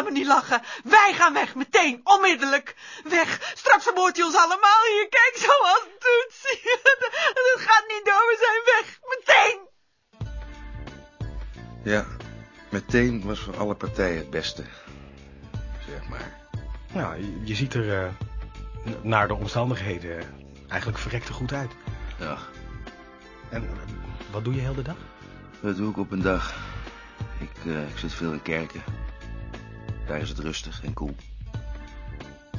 niet lachen. Wij gaan weg, meteen, onmiddellijk. Weg, straks vermoordt hij ons allemaal hier. Kijk, zoals het doet. Het gaat niet door, we zijn weg, meteen. Ja, meteen was voor alle partijen het beste. Zeg maar. Nou, je, ziet er eh, naar de omstandigheden eigenlijk verrekte goed uit. Ja, En eh, wat doe je heel de dag? dat doe ik op een dag. Ik, eh, ik zit veel in kerken. Daar is het rustig en koel.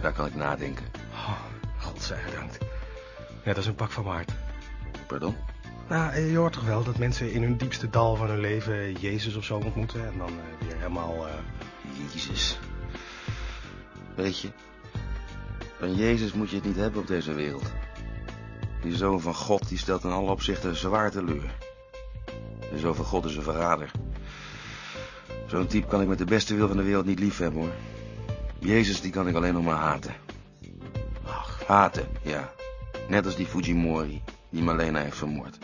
Daar kan ik nadenken. Oh. Ja, dat is een pak van mijn hart. Pardon? Nou, je hoort toch wel dat mensen in hun diepste dal van hun leven Jezus of zo ontmoeten en dan eh, weer helemaal... eh, Jezus. Weet je, van Jezus moet je het niet hebben op deze wereld. Die zoon van God, die stelt in alle opzichten zwaar teleur. De zoon van God is een verrader. Zo'n type kan ik met de beste wil van de wereld niet lief hebben, hoor. Jezus, die kan ik alleen nog maar haten. Ach, Haten, ja. Net als die Fujimori, die Malena heeft vermoord.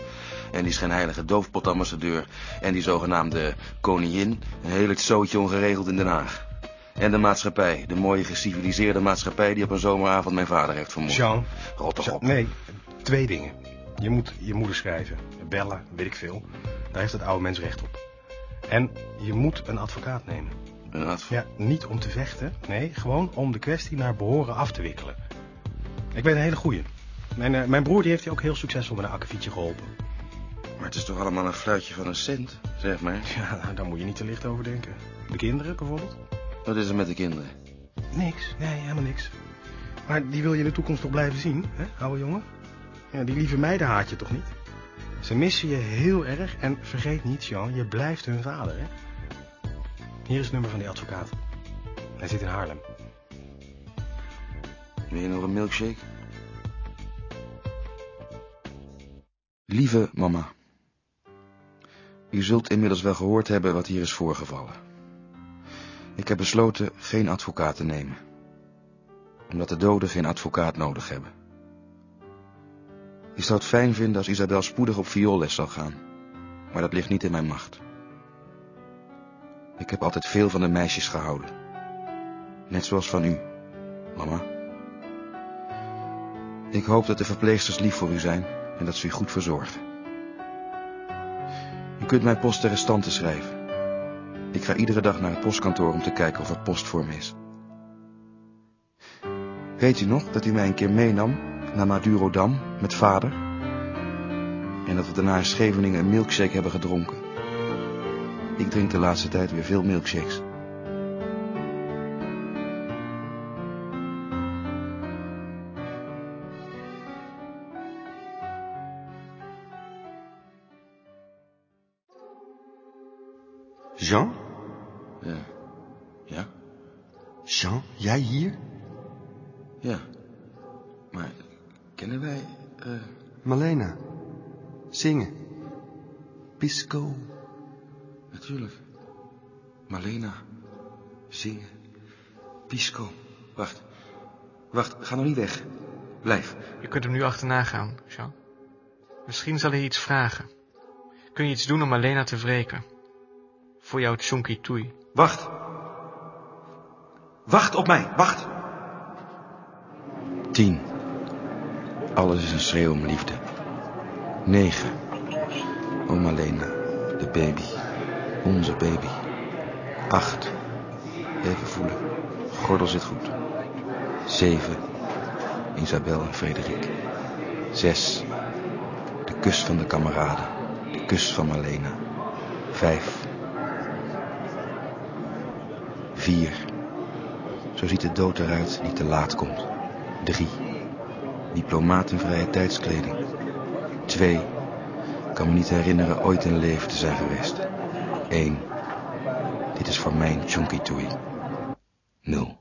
En die schijnheilige doofpotambassadeur. En die zogenaamde koningin. Een hele zootje ongeregeld in Den Haag. En de maatschappij, de mooie geciviliseerde maatschappij die op een zomeravond mijn vader heeft vermoord. Jean, Rot toch op. nee, twee dingen. Je moet je moeder schrijven, bellen, weet ik veel. Daar heeft het oude mens recht op. En je moet een advocaat nemen. Een adv- Ja, niet om te vechten. Nee, gewoon om de kwestie naar behoren af te wikkelen. Ik ben een hele goeie. Mijn, eh, mijn broer die heeft je ook heel succesvol met een akkefietje geholpen. Maar het is toch allemaal een fluitje van een cent, zeg maar. Ja, nou, daar moet je niet te licht over denken. De kinderen bijvoorbeeld? Wat is er met de kinderen? Niks, nee, helemaal niks. Maar die wil je in de toekomst toch blijven zien, hè, oude jongen? Ja, die lieve meiden haat je toch niet? Ze missen je heel erg en vergeet niet, Jean, je blijft hun vader, hè? Hier is het nummer van die advocaat. Hij zit in Haarlem. Wil je nog een milkshake? Lieve mama. U zult inmiddels wel gehoord hebben wat hier is voorgevallen. Ik heb besloten geen advocaat te nemen. Omdat de doden geen advocaat nodig hebben. Ik zou het fijn vinden als Isabel spoedig op vioolles zal gaan. Maar dat ligt niet in mijn macht. Ik heb altijd veel van de meisjes gehouden. Net zoals van u, mama. Ik hoop dat de verpleegsters lief voor u zijn en dat ze u goed verzorgen. U kunt mij post ter restante schrijven. Ik ga iedere dag naar het postkantoor om te kijken of er post voor me is. Weet u nog dat u mij een keer meenam naar Madurodam met vader? En dat we daarna in Scheveningen een milkshake hebben gedronken. Ik drink de laatste tijd weer veel milkshakes. Jean? Ja. Ja? Jean, jij hier? Ja. Maar kennen wij... eh Malena. Zingen. Pisco. Natuurlijk. Malena. Zingen. Pisco. Wacht. Wacht, ga nog niet weg. Blijf. Je kunt hem nu achterna gaan, Jean. Misschien zal hij iets vragen. Kun je iets doen om Alena te wreken? Voor jouw chunky toei. Wacht. Wacht op mij. Wacht. Tien. Alles is een schreeuw om liefde. Negen. O Malena. De baby. Onze baby. Acht. Even voelen. Gordel zit goed. Zeven. Isabel en Frederik. Zes. De kus van de kameraden. De kus van Malena. Vijf. Vier. Zo ziet de dood eruit die te laat komt. Drie. Diplomaat vrije tijdskleding. Twee. Kan me niet herinneren ooit in leven te zijn geweest. Eén. Dit is voor mijn chunky toei. Nul.